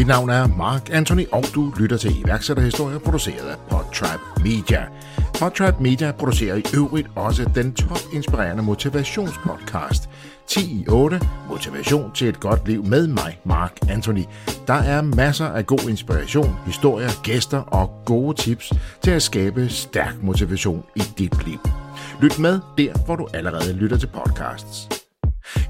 Mit navn er Mark Anthony, og du lytter til iværksætterhistorier produceret af Podtrap Media. Podtrap Media producerer i øvrigt også den top-inspirerende motivationspodcast 10 i 8 Motivation til et godt liv med mig, Mark Anthony. Der er masser af god inspiration, historier, gæster og gode tips til at skabe stærk motivation i dit liv. Lyt med der, hvor du allerede lytter til podcasts.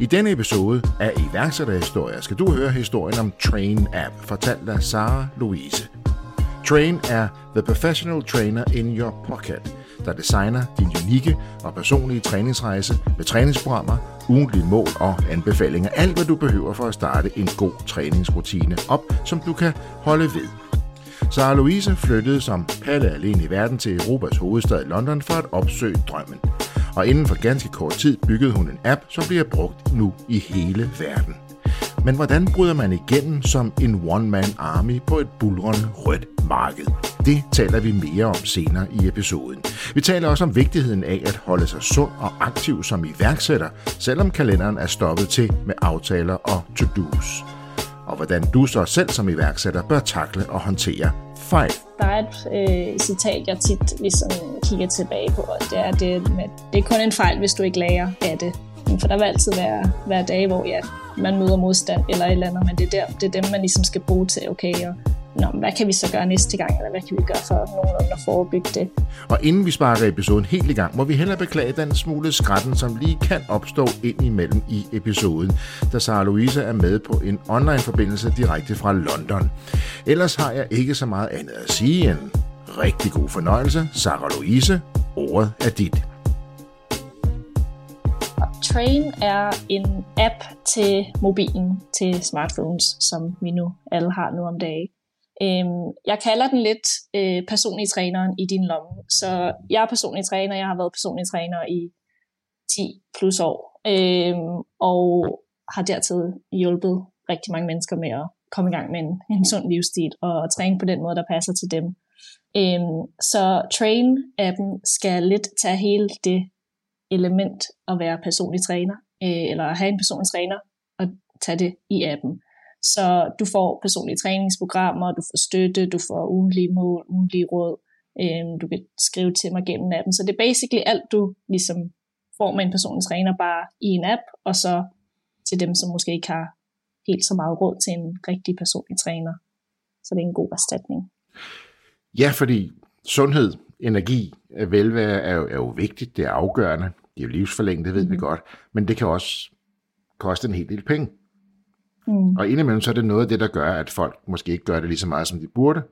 I denne episode af iværksætterhistorier skal du høre historien om Train App, fortalt af Sara Louise. Train er the professional trainer in your pocket, der designer din unikke og personlige træningsrejse med træningsprogrammer, ugentlige mål og anbefalinger. Alt, hvad du behøver for at starte en god træningsrutine op, som du kan holde ved. Sara Louise flyttede som Palle alene i verden til Europas hovedstad London for at opsøge drømmen. Og inden for ganske kort tid byggede hun en app, som bliver brugt nu i hele verden. Men hvordan bryder man igennem som en one-man army på et bulrende rødt marked? Det taler vi mere om senere i episoden. Vi taler også om vigtigheden af at holde sig sund og aktiv som iværksætter, selvom kalenderen er stoppet til med aftaler og to-dos. Og hvordan du så selv som iværksætter bør takle og håndtere fejl. Der er et øh, citat, jeg tit ligesom kigger tilbage på, og det er, det, med, det er kun en fejl, hvis du ikke lærer af det. For der vil altid være, være dage, hvor ja, man møder modstand eller et eller andet, men det er, der, det er dem, man ligesom skal bruge til, okay, og Nå, hvad kan vi så gøre næste gang, eller hvad kan vi gøre for nogenlunde at forebygge det? Og inden vi sparker episoden helt i gang, må vi hellere beklage den smule skrætten, som lige kan opstå ind imellem i episoden, da Sara Louise er med på en online-forbindelse direkte fra London. Ellers har jeg ikke så meget andet at sige end rigtig god fornøjelse. Sara Louise, ordet er dit. Train er en app til mobilen, til smartphones, som vi nu alle har nu om dagen. Øhm, jeg kalder den lidt øh, personlig træneren i din lomme. Så jeg er personlig træner, jeg har været personlig træner i 10 plus år, øhm, og har dertil hjulpet rigtig mange mennesker med at komme i gang med en, en sund livsstil og træne på den måde, der passer til dem. Øhm, så Train-appen skal lidt tage hele det element at være personlig træner, øh, eller have en personlig træner, og tage det i appen. Så du får personlige træningsprogrammer, du får støtte, du får ugentlige mål, ugentlige råd, øh, du kan skrive til mig gennem appen. Så det er basically alt, du ligesom får med en personlig træner bare i en app, og så til dem, som måske ikke har helt så meget råd til en rigtig personlig træner. Så det er en god erstatning. Ja, fordi sundhed, energi, velvære er jo, er jo vigtigt, det er afgørende. Det er jo livsforlængende, det ved mm. vi godt. Men det kan også koste en hel del penge. Mm. Og indimellem så er det noget af det, der gør, at folk måske ikke gør det lige så meget, som de burde.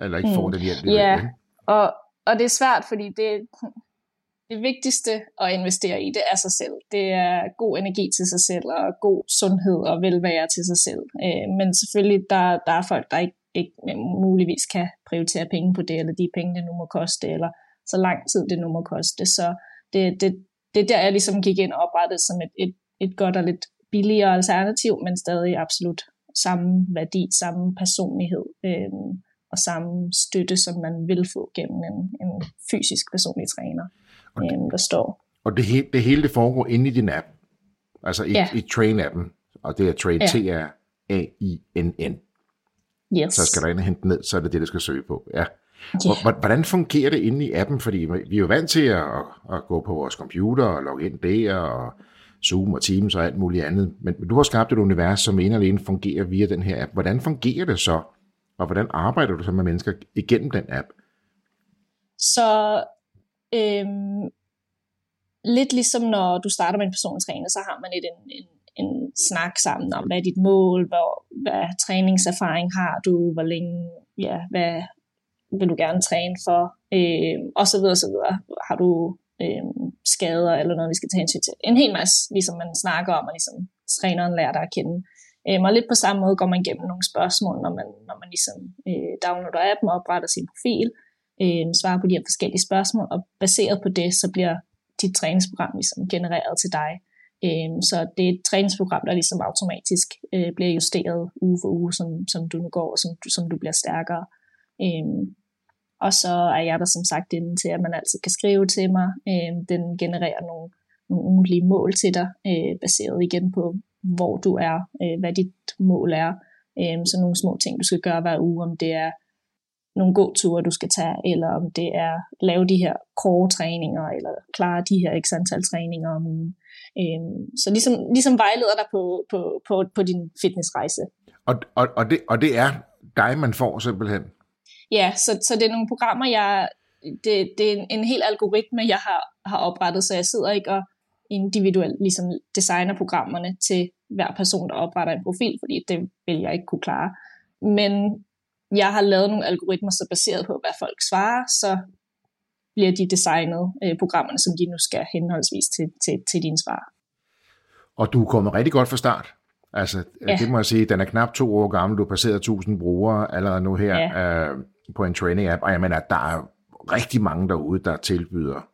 Eller ikke mm. får den hjælp, Ja, yeah. og, og det er svært, fordi det, det vigtigste at investere i, det er sig selv. Det er god energi til sig selv, og god sundhed og velvære til sig selv. Øh, men selvfølgelig, der, der er folk, der ikke, ikke muligvis kan prioritere penge på det, eller de penge, det nu må koste, eller så lang tid det nu må koste. Så det, det, det er der, jeg ligesom gik ind og oprettede som et, et, et godt og lidt billigere alternativ, men stadig absolut samme værdi, samme personlighed øh, og samme støtte, som man vil få gennem en, en fysisk personlig træner, og det, øh, der står. Og det, hele, det hele det foregår inde i din app, altså i, ja. i Train-appen, og det er Train, ja. T-R-A-I-N-N. Yes. Så skal du ind og hente ned, så er det det, du skal søge på. Ja. Yeah. Hvordan fungerer det inde i appen? Fordi vi er jo vant til at, at gå på vores computer og logge ind der, og Zoom og Teams og alt muligt andet. Men du har skabt et univers, som en alene fungerer via den her app. Hvordan fungerer det så? Og hvordan arbejder du så med mennesker igennem den app? Så øhm, lidt ligesom når du starter med en personlig træner, så har man lidt en, en, en snak sammen om, hvad er dit mål, hvor, hvad træningserfaring har du, hvor længe, ja, hvad vil du gerne træne for, øh, og så videre, så videre. Har du øh, skader eller noget, vi skal tage hensyn til. En hel masse, ligesom man snakker om, og ligesom træneren lærer dig at kende. Øh, og lidt på samme måde går man igennem nogle spørgsmål, når man, når man ligesom øh, downloader appen og opretter sin profil, øh, svarer på de her forskellige spørgsmål, og baseret på det, så bliver dit træningsprogram ligesom genereret til dig. Øh, så det er et træningsprogram, der ligesom automatisk øh, bliver justeret uge for uge, som, som du nu går, og som, som du bliver stærkere. Øh, og så er jeg der som sagt inde til, at man altid kan skrive til mig. Øh, den genererer nogle, nogle ugentlige mål til dig, øh, baseret igen på, hvor du er, øh, hvad dit mål er. Øh, så nogle små ting, du skal gøre hver uge, om det er nogle gåture, du skal tage, eller om det er lave de her core-træninger, eller klare de her x antal træninger om ugen. Øhm, så ligesom, ligesom vejleder dig på, på, på, på din fitnessrejse. Og, og, og, det, og det er dig, man får simpelthen? Ja, så, så det er nogle programmer, jeg, det, det er en, en hel algoritme, jeg har, har oprettet, så jeg sidder ikke og individuelt ligesom designer programmerne til hver person, der opretter en profil, fordi det vil jeg ikke kunne klare. Men jeg har lavet nogle algoritmer, så baseret på, hvad folk svarer, så bliver de designet, øh, programmerne, som de nu skal henholdsvis til, til, til dine svar. Og du er kommet rigtig godt fra start. Altså, ja. det må jeg sige, den er knap to år gammel, du har passeret 1000 brugere allerede nu her ja. øh, på en training-app, og jeg mener, der er rigtig mange derude, der tilbyder,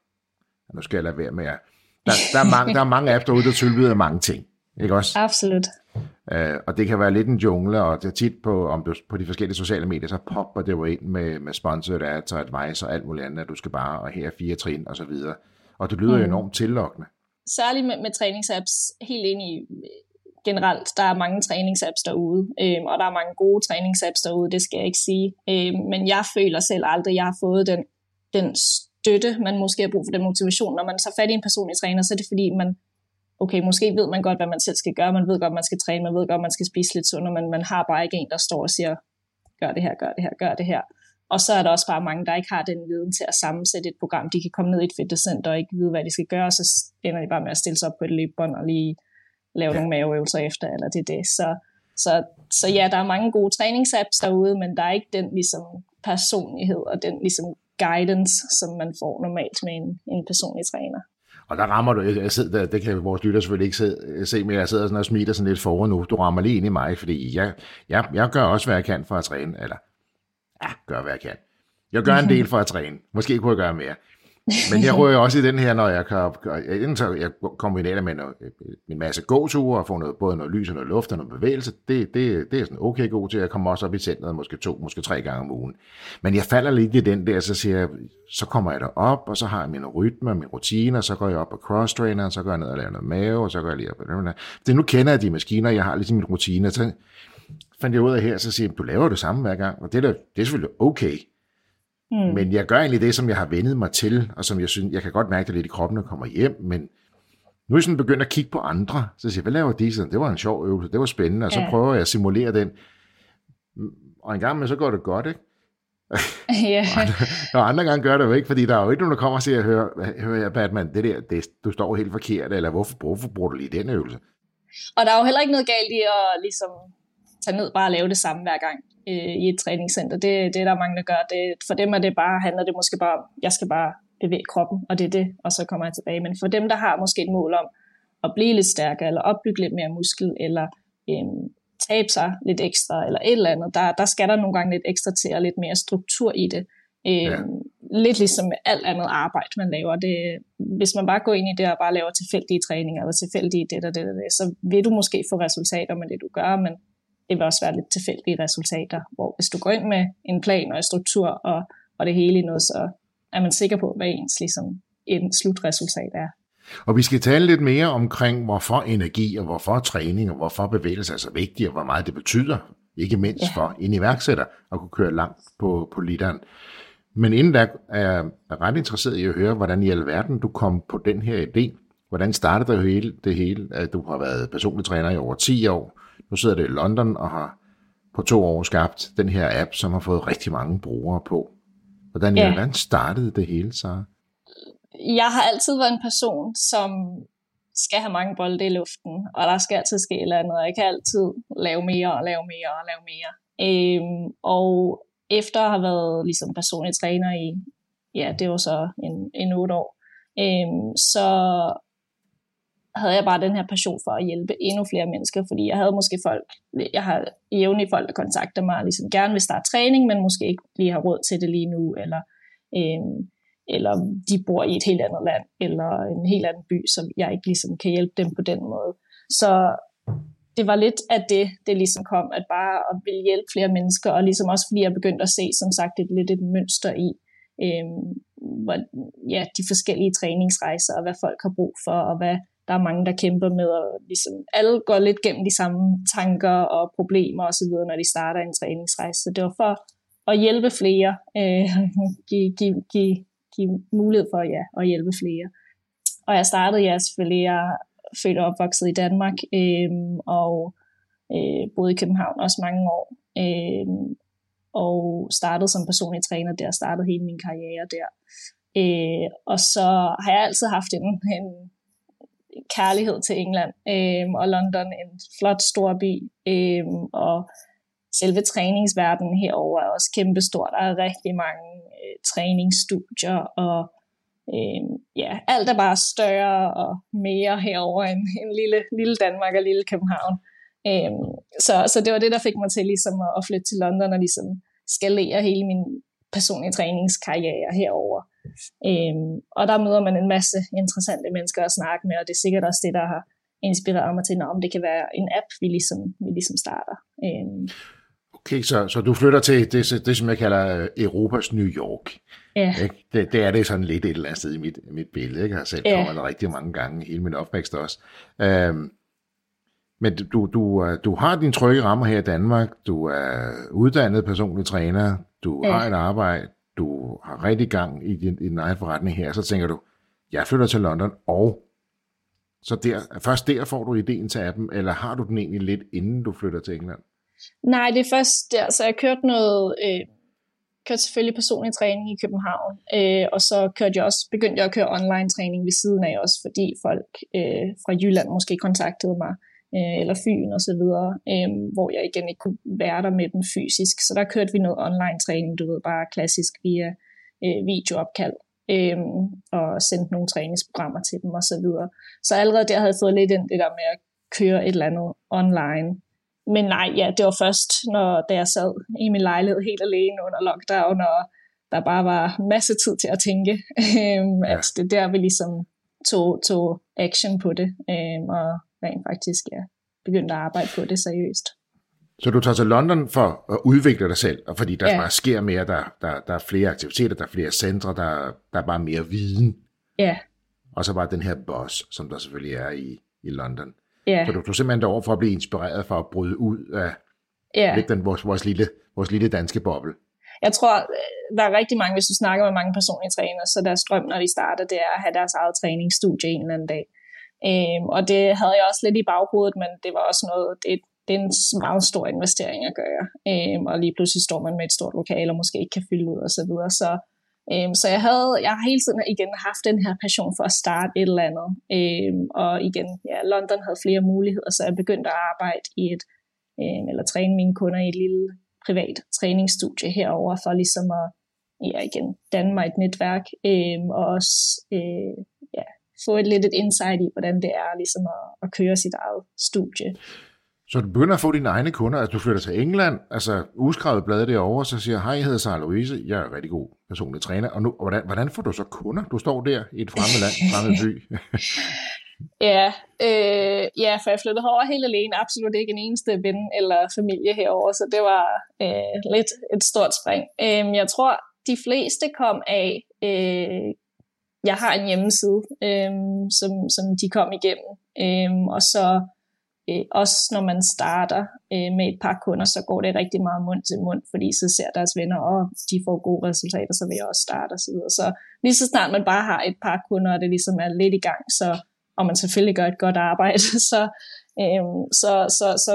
nu skal jeg lade være med at, der, der, er mange, der er mange apps derude, der tilbyder mange ting. Ikke også? Absolut. Uh, og det kan være lidt en jungle, og det er tit på, om du, på de forskellige sociale medier, så popper det jo ind med, med sponsored ads og advice og alt muligt andet, at du skal bare, og her fire trin og så videre. Og det lyder mm. enormt tillokkende. Særligt med, med træningsapps, helt ind i generelt, der er mange træningsapps derude, øh, og der er mange gode træningsapps derude, det skal jeg ikke sige. Øh, men jeg føler selv aldrig, at jeg har fået den, den støtte, man måske har brug for, den motivation. Når man tager fat i en personlig træner, så er det fordi, man okay, måske ved man godt, hvad man selv skal gøre, man ved godt, man skal træne, man ved godt, man skal spise lidt sundere, men man har bare ikke en, der står og siger, gør det her, gør det her, gør det her. Og så er der også bare mange, der ikke har den viden til at sammensætte et program. De kan komme ned i et fitnesscenter og ikke vide, hvad de skal gøre, og så ender de bare med at stille sig op på et løbebånd og lige lave ja. nogle maveøvelser efter, eller det er det. Så, så, så ja, der er mange gode træningsapps derude, men der er ikke den ligesom personlighed og den ligesom guidance, som man får normalt med en, en personlig træner. Og der rammer du, jeg sidder der, det kan vores lytter selvfølgelig ikke se, se men jeg sidder sådan og smiler sådan lidt foran nu. Du rammer lige ind i mig, fordi jeg, jeg, jeg gør også, hvad jeg kan for at træne, eller ja, gør, hvad jeg kan. Jeg gør en del for at træne. Måske kunne jeg gøre mere. Men jeg rører også i den her, når jeg kan, enten så jeg kombinerer med noget, en masse gåture og får noget, både noget lys og noget luft og noget bevægelse. Det, det, det er sådan okay god til. Jeg kommer også op i centret måske to, måske tre gange om ugen. Men jeg falder lidt i den der, så siger jeg, så kommer jeg derop, og så har jeg min rytme min rutiner, så går jeg op på cross-trainer, så går jeg ned og laver noget mave, og så går jeg lige op på det. Nu kender jeg de maskiner, jeg har ligesom min rutine, så fandt jeg ud af her, så siger jeg, du laver det samme hver gang, og det er, da, det er selvfølgelig okay. Mm. Men jeg gør egentlig det, som jeg har vendet mig til, og som jeg synes, jeg kan godt mærke det lidt i kroppen, når jeg kommer hjem, men nu er jeg sådan begyndt at kigge på andre, så siger jeg, hvad laver de? Så det var en sjov øvelse, det var spændende, og så ja. prøver jeg at simulere den. Og en gang med, så går det godt, ikke? Ja. og andre gange gør det jo ikke, fordi der er jo ikke nogen, der kommer og siger, hør, hør jeg Batman, det der, det, du står helt forkert, eller hvorfor, hvorfor bruger du lige den øvelse? Og der er jo heller ikke noget galt i at ligesom tage ned bare og lave det samme hver gang øh, i et træningscenter. Det, det er der mange, der gør. Det, for dem er det bare, handler det måske bare om, jeg skal bare bevæge kroppen, og det er det, og så kommer jeg tilbage. Men for dem, der har måske et mål om at blive lidt stærkere, eller opbygge lidt mere muskel, eller øh, tabe sig lidt ekstra, eller et eller andet, der, der skal der nogle gange lidt ekstra til, og lidt mere struktur i det. Øh, ja. Lidt ligesom med alt andet arbejde, man laver. Det, hvis man bare går ind i det og bare laver tilfældige træninger, eller tilfældige det og det og det, så vil du måske få resultater med det, du gør, men det vil også være lidt tilfældige resultater, hvor hvis du går ind med en plan og en struktur og, og det hele i noget, så er man sikker på, hvad ens ligesom, en slutresultat er. Og vi skal tale lidt mere omkring, hvorfor energi og hvorfor træning og hvorfor bevægelse er så vigtigt, og hvor meget det betyder, ikke mindst ja. for en iværksætter at kunne køre langt på, på literen. Men inden da er jeg ret interesseret i at høre, hvordan i alverden du kom på den her idé. Hvordan startede det hele? Det hele? At du har været personlig træner i over 10 år. Nu sidder det i London og har på to år skabt den her app, som har fået rigtig mange brugere på. Hvordan, ja. hvordan startede det hele, så? Jeg har altid været en person, som skal have mange bolde i luften, og der skal altid ske et eller andet, og jeg kan altid lave mere og lave mere og lave mere. Øhm, og efter at have været ligesom personlig træner i, ja, det var så en, en otte år, øhm, så havde jeg bare den her passion for at hjælpe endnu flere mennesker, fordi jeg havde måske folk, jeg har jævnligt folk, der kontakter mig, og ligesom gerne vil starte træning, men måske ikke lige har råd til det lige nu, eller, øh, eller de bor i et helt andet land, eller en helt anden by, som jeg ikke ligesom kan hjælpe dem på den måde. Så det var lidt af det, det ligesom kom, at bare at ville hjælpe flere mennesker, og ligesom også fordi jeg begyndte at se, som sagt, et, lidt et mønster i, øh, hvor, ja, de forskellige træningsrejser, og hvad folk har brug for, og hvad, der er mange, der kæmper med, og ligesom, alle går lidt gennem de samme tanker og problemer osv., når de starter en træningsrejse. Så det var for at hjælpe flere, øh, give, give, give, give mulighed for ja, at hjælpe flere. Og jeg startede, ja, selvfølgelig, jeg er født og opvokset i Danmark, øh, og øh, boede i København også mange år. Øh, og startede som personlig træner der, startede hele min karriere der. Øh, og så har jeg altid haft en, en kærlighed til England øh, og London, en flot stor by, øh, og selve træningsverdenen herover er også kæmpestor. Der er rigtig mange øh, træningsstudier, og øh, ja, alt er bare større og mere herover end, end lille, lille Danmark og lille København. Øh, så, så det var det, der fik mig til ligesom at, at flytte til London og ligesom skalere hele min personlige træningskarriere herover. Øhm, og der møder man en masse interessante mennesker at snakke med, og det er sikkert også det, der har inspireret mig til, om det kan være en app, vi ligesom, vi ligesom starter. Øhm. Okay, så, så du flytter til det, det, som jeg kalder øh, Europas New York. Ja. Ikke? Det, det er det sådan lidt et eller andet sted i mit, mit billede. Ikke? Jeg har selv ja. kommet der rigtig mange gange, hele min opvækst også. Øhm, men du, du, øh, du har din trygge rammer her i Danmark, du er uddannet personlig træner, du ja. har et arbejde, du har rigtig gang i din, i din egen forretning her, så tænker du, jeg flytter til London, og så der, først der får du ideen til appen, eller har du den egentlig lidt inden du flytter til England? Nej, det er først der, så jeg kørte noget, øh, kørte selvfølgelig personlig træning i København, øh, og så kørte jeg også, begyndte jeg at køre online træning ved siden af også, fordi folk øh, fra Jylland måske kontaktede mig, øh, eller Fyn og så videre, øh, hvor jeg igen ikke kunne være der med dem fysisk. Så der kørte vi noget online træning, du ved, bare klassisk via øh, videoopkald, øh, og sendte nogle træningsprogrammer til dem og så videre. Så allerede der havde jeg fået lidt ind det der med at køre et eller andet online. Men nej, ja, det var først, når da jeg sad i min lejlighed helt alene under lockdown, og der bare var masse tid til at tænke, øh, at det der vi ligesom tog, tog action på det, øh, og rent faktisk ja, begyndte at arbejde på det seriøst. Så du tager til London for at udvikle dig selv, og fordi der ja. bare sker mere, der, der, der er flere aktiviteter, der er flere centre, der, der er bare mere viden. Ja. Og så bare den her boss, som der selvfølgelig er i, i London. Ja. Så du tog simpelthen derover for at blive inspireret for at bryde ud af ja. lidt den, vores, vores, lille, vores lille danske boble. Jeg tror, der er rigtig mange, hvis du snakker med mange personlige trænere, så deres drøm, når de starter, det er at have deres eget træningsstudie en eller anden dag. Øhm, og det havde jeg også lidt i baghovedet, men det var også noget, det, det er en meget stor investering at gøre. Øhm, og lige pludselig står man med et stort lokal, og måske ikke kan fylde ud og så videre. Så, øhm, så jeg, havde, jeg har hele tiden igen haft den her passion for at starte et eller andet. Øhm, og igen, ja, London havde flere muligheder, så jeg begyndte at arbejde i et, øhm, eller træne mine kunder i et lille privat træningsstudie herover for ligesom at ja, igen, danne mig et netværk, øhm, og også øh, få et lidt et insight i, hvordan det er ligesom at, at køre sit eget studie. Så du begynder at få dine egne kunder, altså du flytter til England, altså uskrevet blad derovre, så siger, hej, jeg hedder Sarah Louise, jeg er rigtig god personlig træner, og nu, hvordan, hvordan får du så kunder? Du står der i et fremmed land, fremmed by. ja, øh, ja, for jeg flyttede herover helt alene, absolut ikke en eneste ven eller familie herover, så det var øh, lidt et stort spring. Øh, jeg tror, de fleste kom af øh, jeg har en hjemmeside, øhm, som, som de kom igennem. Øhm, og så øh, også når man starter øh, med et par kunder, så går det rigtig meget mund til mund, fordi så ser deres venner, og de får gode resultater, så vil jeg også starte osv. Så, så lige så snart man bare har et par kunder, og det ligesom er lidt i gang, så, og man selvfølgelig gør et godt arbejde, så, øhm, så, så, så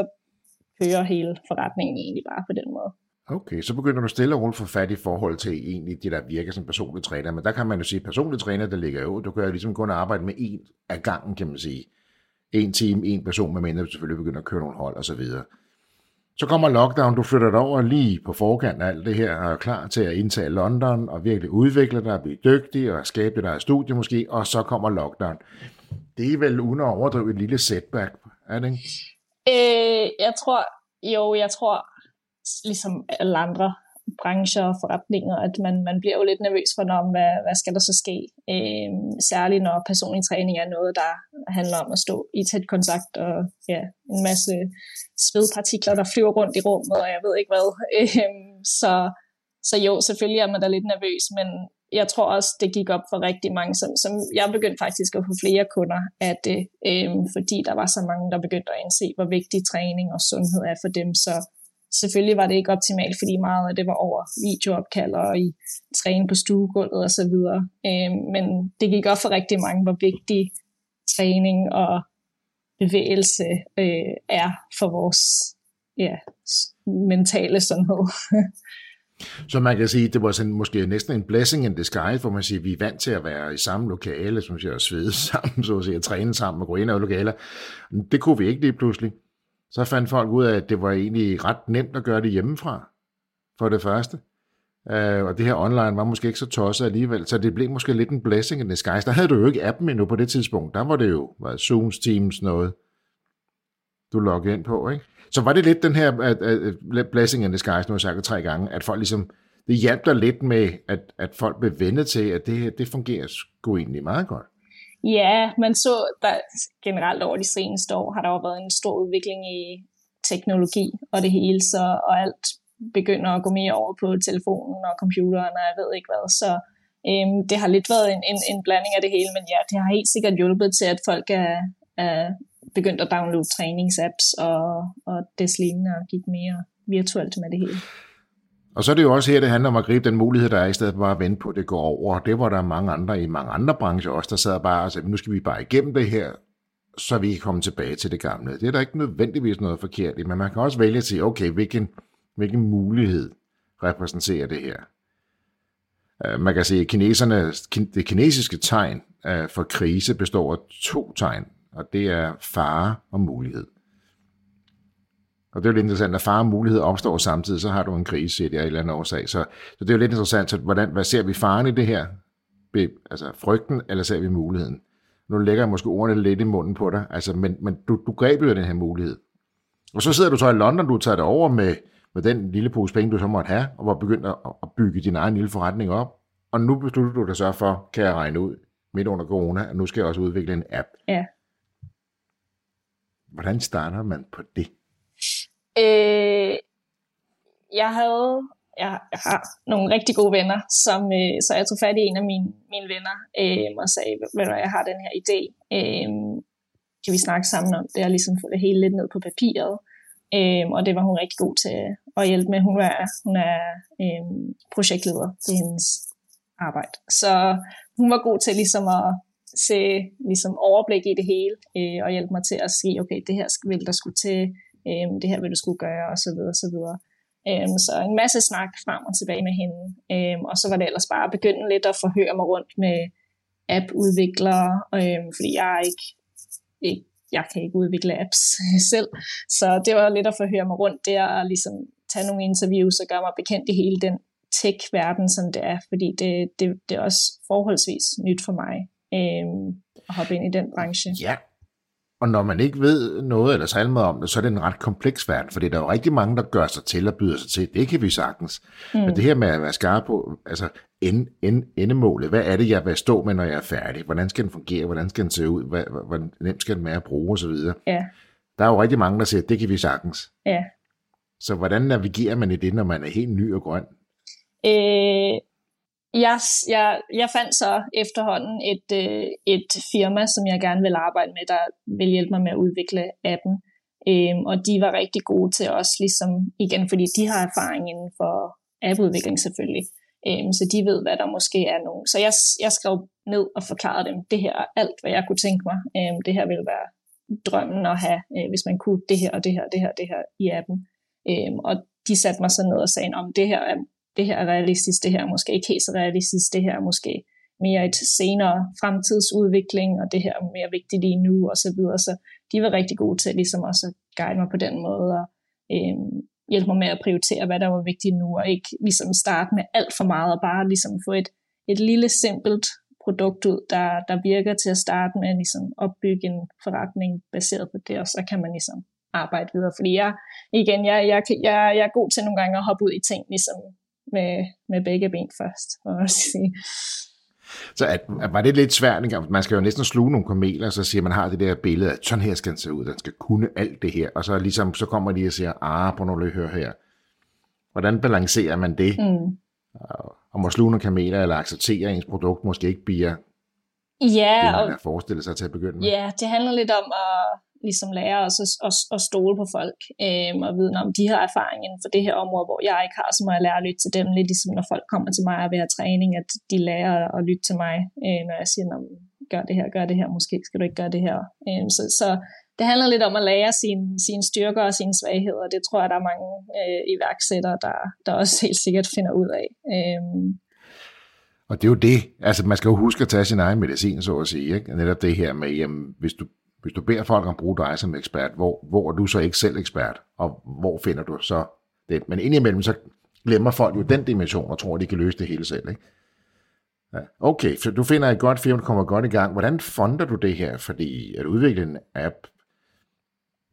kører hele forretningen egentlig bare på den måde. Okay, så begynder du stille og roligt få fat i forhold til egentlig det, der virker som personlig træner. Men der kan man jo sige, at personlig træner, der ligger jo, du kan jo ligesom kun arbejde med en af gangen, kan man sige. En time, en person, med mindre du selvfølgelig begynder at køre nogle hold og så videre. Så kommer lockdown, du flytter dig over lige på forkant af alt det her, og er klar til at indtage London, og virkelig udvikle dig, og blive dygtig, og skabe dig studie måske, og så kommer lockdown. Det er vel uden at overdrive et lille setback, er det ikke? Øh, jeg tror, jo, jeg tror, ligesom alle andre brancher og forretninger, at man, man bliver jo lidt nervøs for, når, hvad, hvad skal der så ske? Øh, særligt når personlig træning er noget, der handler om at stå i tæt kontakt og ja, en masse svedpartikler, der flyver rundt i rummet, og jeg ved ikke hvad. Øh, så, så jo, selvfølgelig er man da lidt nervøs, men jeg tror også, det gik op for rigtig mange, som, som jeg begyndte faktisk at få flere kunder af det, øh, øhm, fordi der var så mange, der begyndte at indse, hvor vigtig træning og sundhed er for dem. Så selvfølgelig var det ikke optimalt, fordi meget af det var over videoopkald og i træne på stuegulvet og så videre. Øh, men det gik op for rigtig mange, hvor vigtig træning og bevægelse øh, er for vores ja, mentale sundhed. Så man kan sige, det var sådan, måske næsten en blessing in disguise, hvor man siger, vi er vant til at være i samme lokale, som siger, at svede sammen, så at sige, at træne sammen og gå ind i lokaler. Det kunne vi ikke lige pludselig. Så fandt folk ud af, at det var egentlig ret nemt at gøre det hjemmefra, for det første. Uh, og det her online var måske ikke så tosset alligevel, så det blev måske lidt en blessing in disguise. Der havde du jo ikke appen endnu på det tidspunkt. Der var det jo var Zooms, Teams, noget, du loggede ind på, ikke? Så var det lidt den her at, at, blessing in disguise, nu har jeg sagt det tre gange, at folk ligesom, det hjalp dig lidt med, at, at folk blev vendet til, at det, det fungerer sgu egentlig meget godt. Ja, man så der generelt over de seneste år, har der jo været en stor udvikling i teknologi og det hele, så, og alt begynder at gå mere over på telefonen og computeren, og jeg ved ikke hvad, så øhm, det har lidt været en, en, en blanding af det hele, men ja, det har helt sikkert hjulpet til, at folk er, er begyndt at downloade træningsapps og, og deslignende og gik mere virtuelt med det hele. Og så er det jo også her, det handler om at gribe den mulighed, der er, i stedet for bare at vente på, at det går over. Det var der mange andre i mange andre brancher også, der sad bare og sagde, nu skal vi bare igennem det her, så vi kan komme tilbage til det gamle. Det er der ikke nødvendigvis noget forkert i, men man kan også vælge at sige, okay, hvilken, hvilken mulighed repræsenterer det her? Øh, man kan sige, at kineserne, det kinesiske tegn øh, for krise består af to tegn og det er fare og mulighed. Og det er jo lidt interessant, at fare og mulighed opstår samtidig, så har du en krise i det af en eller anden årsag. Så, så det er jo lidt interessant, så hvordan, hvad ser vi faren i det her? Altså frygten, eller ser vi muligheden? Nu lægger jeg måske ordene lidt i munden på dig, altså, men, men du, du greb jo den her mulighed. Og så sidder du så i London, du tager det over med, med den lille pose penge, du så måtte have, og var begyndt at, at bygge din egen lille forretning op. Og nu beslutter du dig så for, kan jeg regne ud, midt under corona, at nu skal jeg også udvikle en app. Ja. Hvordan starter man på det? Øh, jeg havde jeg, jeg har nogle rigtig gode venner, som, øh, så jeg tog fat i en af mine, mine venner øh, og sagde, ved du jeg har den her idé, øh, kan vi snakke sammen om det, og ligesom få det hele lidt ned på papiret. Øh, og det var hun rigtig god til at hjælpe med. Hun er, hun er øh, projektleder til hendes arbejde. Så hun var god til ligesom at se ligesom overblik i det hele, øh, og hjælpe mig til at sige, okay, det her vil der skulle til, øhm, det her vil du skulle gøre, og så videre, og så videre. Øhm, så en masse snak frem og tilbage med hende, øhm, og så var det ellers bare at begynde lidt at forhøre mig rundt med app-udviklere, øhm, fordi jeg er ikke, ikke jeg kan ikke udvikle apps selv, så det var lidt at forhøre mig rundt der, og ligesom tage nogle interviews og gøre mig bekendt i hele den tech-verden, som det er, fordi det, det, det er også forholdsvis nyt for mig øhm, at hoppe ind i den branche. Ja, og når man ikke ved noget eller særlig meget om det, så er det en ret kompleks verden, fordi der er jo rigtig mange, der gør sig til og byder sig til. Det kan vi sagtens. Mm. Men det her med at være skarp på, altså end, end, endemålet, hvad er det, jeg vil stå med, når jeg er færdig? Hvordan skal den fungere? Hvordan skal den se ud? Hvad, hvor nemt skal den være at bruge osv.? Ja. Der er jo rigtig mange, der siger, det kan vi sagtens. Ja. Så hvordan navigerer man i det, når man er helt ny og grøn? Øh, jeg, jeg, jeg fandt så efterhånden et, øh, et firma, som jeg gerne vil arbejde med, der vil hjælpe mig med at udvikle appen. Øhm, og de var rigtig gode til os, ligesom igen, fordi de har erfaring inden for appudvikling selvfølgelig. Øhm, så de ved, hvad der måske er nogen. Så jeg, jeg skrev ned og forklarede dem, det her er alt, hvad jeg kunne tænke mig. Øhm, det her ville være drømmen at have, øh, hvis man kunne det her og det her og det her det her i appen. Øhm, og de satte mig så ned og sagde, om det her er det her er realistisk, det her er måske ikke helt så realistisk, det her er måske mere et senere fremtidsudvikling, og det her er mere vigtigt lige nu, og så videre. Så de var rigtig gode til ligesom også at guide mig på den måde, og øh, hjælpe mig med at prioritere, hvad der var vigtigt nu, og ikke ligesom starte med alt for meget, og bare ligesom få et, et lille simpelt produkt ud, der, der virker til at starte med at ligesom opbygge en forretning baseret på det, og så kan man ligesom arbejde videre. Fordi jeg, igen, jeg, jeg, jeg, jeg er god til nogle gange at hoppe ud i ting, ligesom med, med begge ben først, må jeg sige. Så at, at var det lidt svært, man skal jo næsten sluge nogle kameler, så siger man har det der billede, at sådan her skal den se ud, den skal kunne alt det her, og så ligesom, så kommer de og siger, ah, på nu lige høre her. Hvordan balancerer man det? Mm. om at sluge nogle kameler, eller acceptere, at ens produkt måske ikke bliver ja, det, man og, har forestillet sig til at begynde med. ja, det handler lidt om at ligesom lære os at, at, at stole på folk, øh, og vide, om de har erfaring inden for det her område, hvor jeg ikke har, så må jeg lære at lytte til dem, lidt ligesom når folk kommer til mig og vil have træning, at de lærer at lytte til mig, øh, når jeg siger, gør det her, gør det her, måske skal du ikke gøre det her. Øh, så, så det handler lidt om at lære sine, sine styrker og sine svagheder. Det tror jeg, der er mange øh, iværksættere, der, der også helt sikkert finder ud af. Øh, Og det er jo det. Altså, man skal jo huske at tage sin egen medicin, så at sige. Ikke? Netop det her med, jamen, hvis du, hvis du beder folk om at bruge dig som ekspert, hvor, hvor er du så ikke selv ekspert? Og hvor finder du så det? Men indimellem så glemmer folk jo den dimension og tror, at de kan løse det hele selv. Ikke? Ja. Okay, så du finder et godt firma, du kommer godt i gang. Hvordan fonder du det her? Fordi at udvikle en app,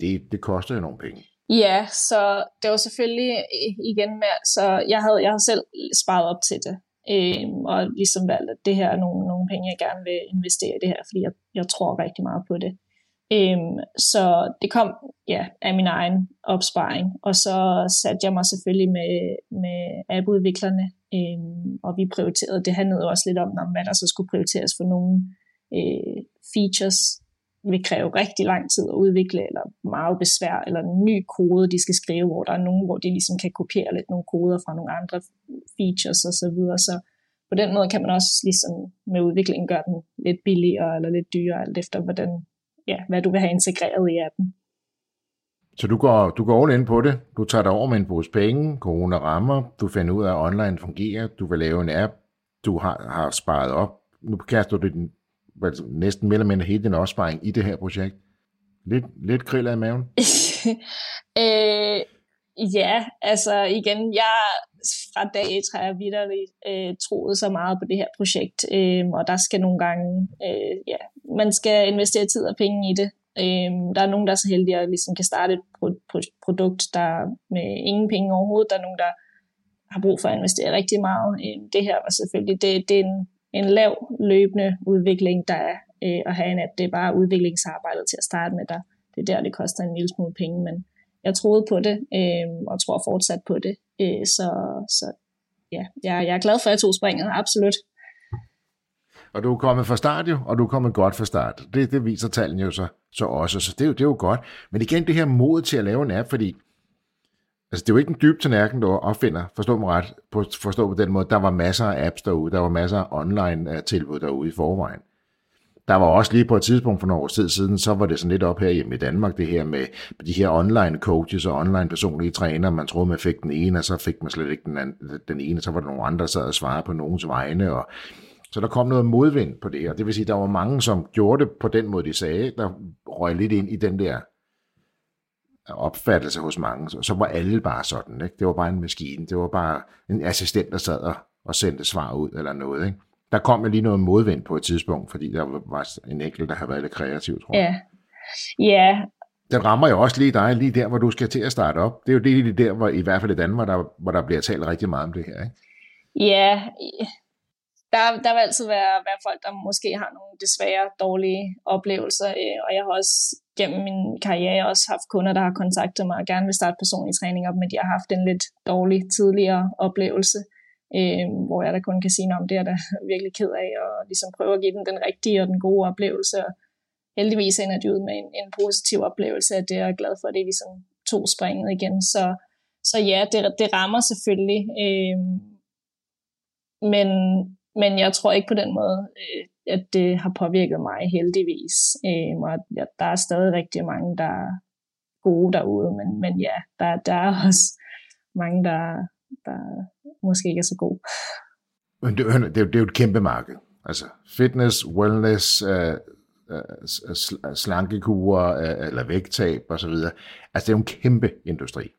det, det koster jo nogle penge. Ja, så det var selvfølgelig øh, igen med, så jeg havde, jeg havde selv sparet op til det, øhm, og ligesom valgt, at det her er nogle, nogle penge, jeg gerne vil investere i det her, fordi jeg, jeg tror rigtig meget på det. Øhm, så det kom ja, af min egen opsparing, og så satte jeg mig selvfølgelig med, med appudviklerne, øhm, og vi prioriterede, det handlede også lidt om, om hvad der så skulle prioriteres for nogle øh, features, vil kræve rigtig lang tid at udvikle, eller meget besvær, eller en ny kode, de skal skrive, hvor der er nogen, hvor de ligesom kan kopiere lidt nogle koder fra nogle andre features og så videre. Så på den måde kan man også ligesom med udviklingen gøre den lidt billigere eller lidt dyrere, alt efter hvordan, ja, hvad du vil have integreret i appen. Så du går, du går all in på det, du tager dig over med en pose penge, corona rammer, du finder ud af, at online fungerer, du vil lave en app, du har, har sparet op, nu kaster du din næsten mere eller mindre hele din opsparing i det her projekt? Lidt, lidt kriller i maven? øh, ja, altså igen, jeg fra dag et har jeg vidderligt øh, troet så meget på det her projekt, øh, og der skal nogle gange, øh, ja, man skal investere tid og penge i det. Øh, der er nogen, der er så heldige at ligesom kan starte et pro- pro- produkt, der med ingen penge overhovedet. Der er nogen, der har brug for at investere rigtig meget. Øh, det her var selvfølgelig, det, det er en en lav løbende udvikling, der er øh, at have en app. Det er bare udviklingsarbejdet til at starte med, der det er der, det koster en lille smule penge, men jeg troede på det, øh, og tror fortsat på det. Øh, så, så ja, jeg, jeg er glad for, at jeg tog springet, absolut. Og du er kommet fra start jo, og du er kommet godt fra start. Det, det viser tallene jo så, så også, så det er, jo, det er jo godt. Men igen, det her mod til at lave en app, fordi Altså, det er jo ikke en dyb tallerken, du opfinder, forstå mig ret, på, forstå på den måde. Der var masser af apps derude, der var masser af online-tilbud øh, derude i forvejen. Der var også lige på et tidspunkt for nogle år tid siden, så var det sådan lidt op her hjemme i Danmark, det her med de her online coaches og online personlige træner. Man troede, man fik den ene, og så fik man slet ikke den, anden, den ene, så var der nogle andre, der sad og svarede på nogens vegne. Og, så der kom noget modvind på det her. Det vil sige, der var mange, som gjorde det på den måde, de sagde, der røg lidt ind i den der opfattelse hos mange, så, så var alle bare sådan. Ikke? Det var bare en maskine. Det var bare en assistent, der sad og, og sendte svar ud eller noget. Ikke? Der kom jo lige noget modvind på et tidspunkt, fordi der var en enkelt, der havde været lidt kreativ, tror jeg. Ja. ja. Den rammer jo også lige dig, lige der, hvor du skal til at starte op. Det er jo det lige der, hvor i hvert fald i Danmark, der, hvor der bliver talt rigtig meget om det her. Ikke? Ja, der, der vil altid være, være folk, der måske har nogle desværre dårlige oplevelser, øh, og jeg har også gennem min karriere også haft kunder, der har kontaktet mig og gerne vil starte personlig træning op, men de har haft en lidt dårlig tidligere oplevelse, øh, hvor jeg da kun kan sige, om det er der virkelig ked af, og ligesom prøve at give dem den rigtige og den gode oplevelse. Og heldigvis ender de ud med en, en positiv oplevelse af det, og er glad for, at det ligesom to springet igen. Så, så ja, det, det rammer selvfølgelig, øh, men, men jeg tror ikke på den måde, øh, at det har påvirket mig heldigvis. Øh, og ja, der er stadig rigtig mange, der er gode derude, men, men ja, der, der er også mange, der, der måske ikke er så gode. Men det, det, det er jo et kæmpe marked. Altså fitness, wellness, uh, uh, slankekurer, uh, eller vægttab osv. Altså det er jo en kæmpe industri.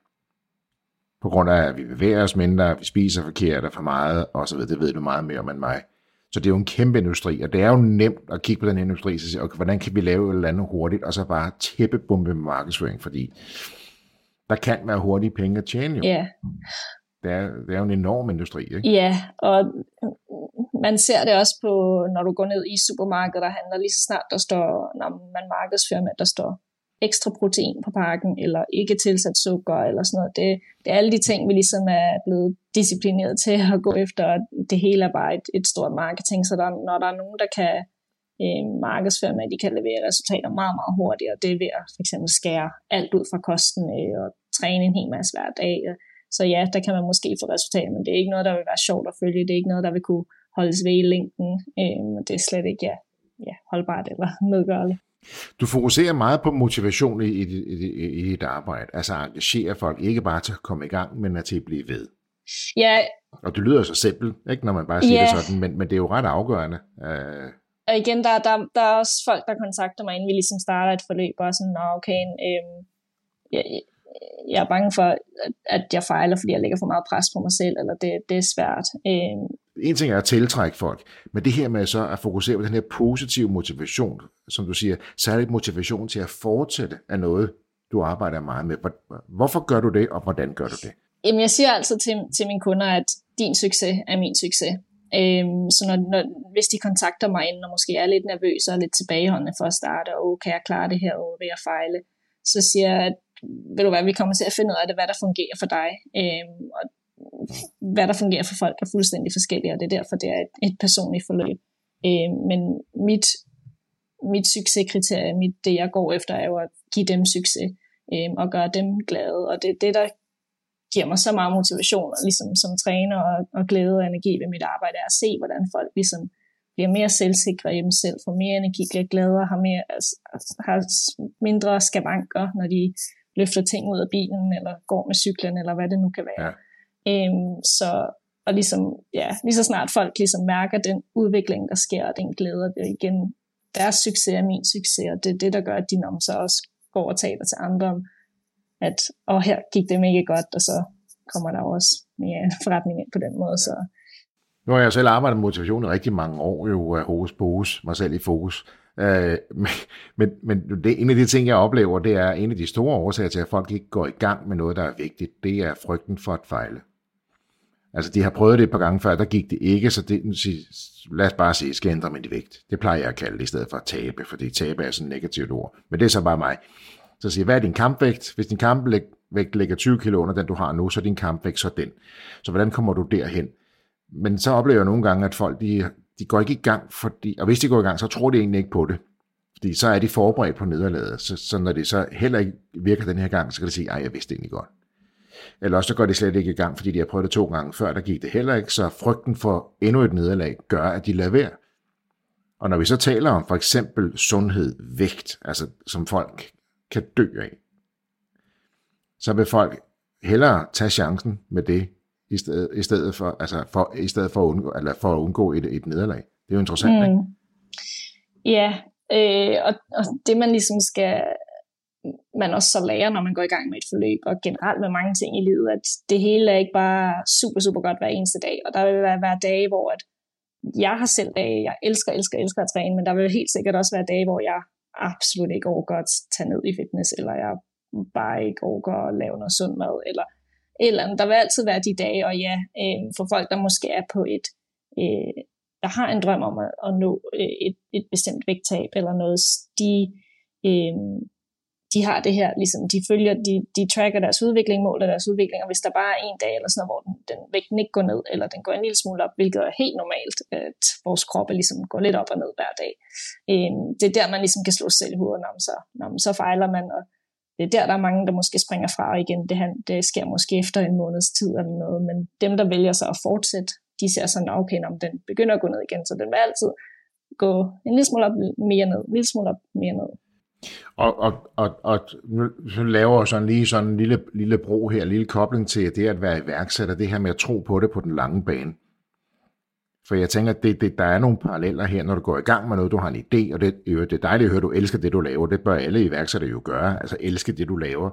På grund af, at vi bevæger os mindre, vi spiser forkert og for meget osv. Det ved du meget mere om end mig. Så det er jo en kæmpe industri, og det er jo nemt at kigge på den industri og sige, okay, hvordan kan vi lave et eller andet hurtigt, og så bare tæppebombe med markedsføring, fordi der kan være hurtige penge at tjene jo. Ja. Det er, det er jo en enorm industri, ikke? Ja, og man ser det også på, når du går ned i supermarkedet og handler, lige så snart der står, når man markedsfører med, der står ekstra protein på pakken, eller ikke tilsat sukker, eller sådan noget. Det, det er alle de ting, vi ligesom er blevet disciplineret til at gå efter, og det hele er bare et, et stort marketing, så der, når der er nogen, der kan øh, markedsføre med, at de kan levere resultater meget, meget hurtigt, og det er ved at for eksempel skære alt ud fra kosten øh, og træne en hel masse hver dag. Så ja, der kan man måske få resultater, men det er ikke noget, der vil være sjovt at følge. Det er ikke noget, der vil kunne holdes ved i længden. Øh, det er slet ikke ja, ja, holdbart eller medgørligt. Du fokuserer meget på motivation i, i, i, i dit arbejde, altså engagere folk ikke bare til at komme i gang, men at til at blive ved. Ja. Og det lyder så simpelt, ikke, når man bare siger ja. det sådan, men, men det er jo ret afgørende. Uh... Og igen, der, der, der er også folk, der kontakter mig, inden vi ligesom starter et forløb, og sådan, Nå, okay, øhm, jeg, jeg er bange for, at jeg fejler, fordi jeg lægger for meget pres på mig selv, eller det, det er svært. Øhm, en ting er at tiltrække folk, men det her med så at fokusere på den her positive motivation, som du siger, særligt motivation til at fortsætte af noget, du arbejder meget med. Hvorfor gør du det, og hvordan gør du det? Jamen, jeg siger altid til, til mine kunder, at din succes er min succes. Øhm, så når, når, hvis de kontakter mig inden, og måske er lidt nervøse og lidt tilbageholdende for at starte, og kan jeg klare det her, og vil jeg fejle, så siger jeg, at ved du hvad, vi kommer til at finde ud af det, hvad der fungerer for dig. Øhm, og hvad der fungerer for folk er fuldstændig forskellige, og det er derfor, det er et, et personligt forløb. Øh, men mit, mit succeskriterie, mit, det jeg går efter, er jo at give dem succes øh, og gøre dem glade, og det er det, der giver mig så meget motivation, og ligesom som træner og, og glæde og energi ved mit arbejde, er at se, hvordan folk ligesom bliver mere selvsikre i dem selv, får mere energi, bliver gladere, har, mere, altså, har mindre skavanker, når de løfter ting ud af bilen, eller går med cyklen, eller hvad det nu kan være. Ja. Øhm, så, og ligesom, ja, lige så snart folk ligesom mærker den udvikling, der sker, og den glæde, det er igen deres succes er min succes, og det er det, der gør, at de så også går og taler til andre om, at og her gik det mega godt, og så kommer der også mere forretning ind på den måde. Så. Nu har jeg selv arbejdet med motivation i rigtig mange år, jo hokus pokus, mig selv i fokus. Øh, men, men, men det, en af de ting, jeg oplever, det er en af de store årsager til, at folk ikke går i gang med noget, der er vigtigt, det er frygten for at fejle. Altså, de har prøvet det et par gange før, der gik det ikke, så det, lad os bare sige, skal ændre min vægt. Det plejer jeg at kalde det, i stedet for at tabe, fordi tabe er sådan et negativt ord. Men det er så bare mig. Så siger hvad er din kampvægt? Hvis din kampvægt ligger 20 kilo under den, du har nu, så er din kampvægt så den. Så hvordan kommer du derhen? Men så oplever jeg nogle gange, at folk, de, de går ikke i gang, fordi, og hvis de går i gang, så tror de egentlig ikke på det. Fordi så er de forberedt på nederlaget. Så, så når det så heller ikke virker den her gang, så kan de sige, ej, jeg vidste det egentlig godt. Eller også så går det slet ikke i gang, fordi de har prøvet det to gange før, der gik det heller ikke, så frygten for endnu et nederlag gør, at de lader være. Og når vi så taler om for eksempel sundhed, vægt, altså som folk kan dø af, så vil folk hellere tage chancen med det, i stedet, i stedet for, altså for, i stedet for at undgå, eller for at undgå et, et nederlag. Det er jo interessant, mm. ikke? Ja, øh, og, og det man ligesom skal man også så lærer, når man går i gang med et forløb, og generelt med mange ting i livet, at det hele er ikke bare super, super godt hver eneste dag, og der vil være, være dage, hvor at jeg har selv dage, jeg elsker, elsker, elsker at træne, men der vil helt sikkert også være dage, hvor jeg absolut ikke overgår at tage ned i fitness, eller jeg bare ikke overgår at lave noget sund mad, eller eller. Der vil altid være de dage, og ja, øh, for folk, der måske er på et, øh, der har en drøm om at, at nå øh, et, et bestemt vægttab, eller noget, de, øh, de har det her, ligesom de følger, de, de tracker deres udvikling, måler deres udvikling, og hvis der bare er en dag eller sådan noget, hvor den, den vægten ikke går ned, eller den går en lille smule op, hvilket er helt normalt, at vores kroppe ligesom går lidt op og ned hver dag. Øh, det er der, man ligesom kan slå sig selv i hovedet, når man så, når man så fejler man, og det er der, der er mange, der måske springer fra og igen. Det, det sker måske efter en måneds tid eller noget, men dem, der vælger sig at fortsætte, de ser sådan, okay, om den begynder at gå ned igen, så den vil altid gå en lille smule op, mere ned, en lille smule op, mere ned. Og, og, og, og nu laver jeg sådan lige sådan en lille, lille bro her, en lille kobling til det at være iværksætter, det her med at tro på det på den lange bane. For jeg tænker, at det, det, der er nogle paralleller her, når du går i gang med noget, du har en idé, og det, det er dejligt at høre, at du elsker det, du laver. Det bør alle iværksættere jo gøre, altså elske det, du laver.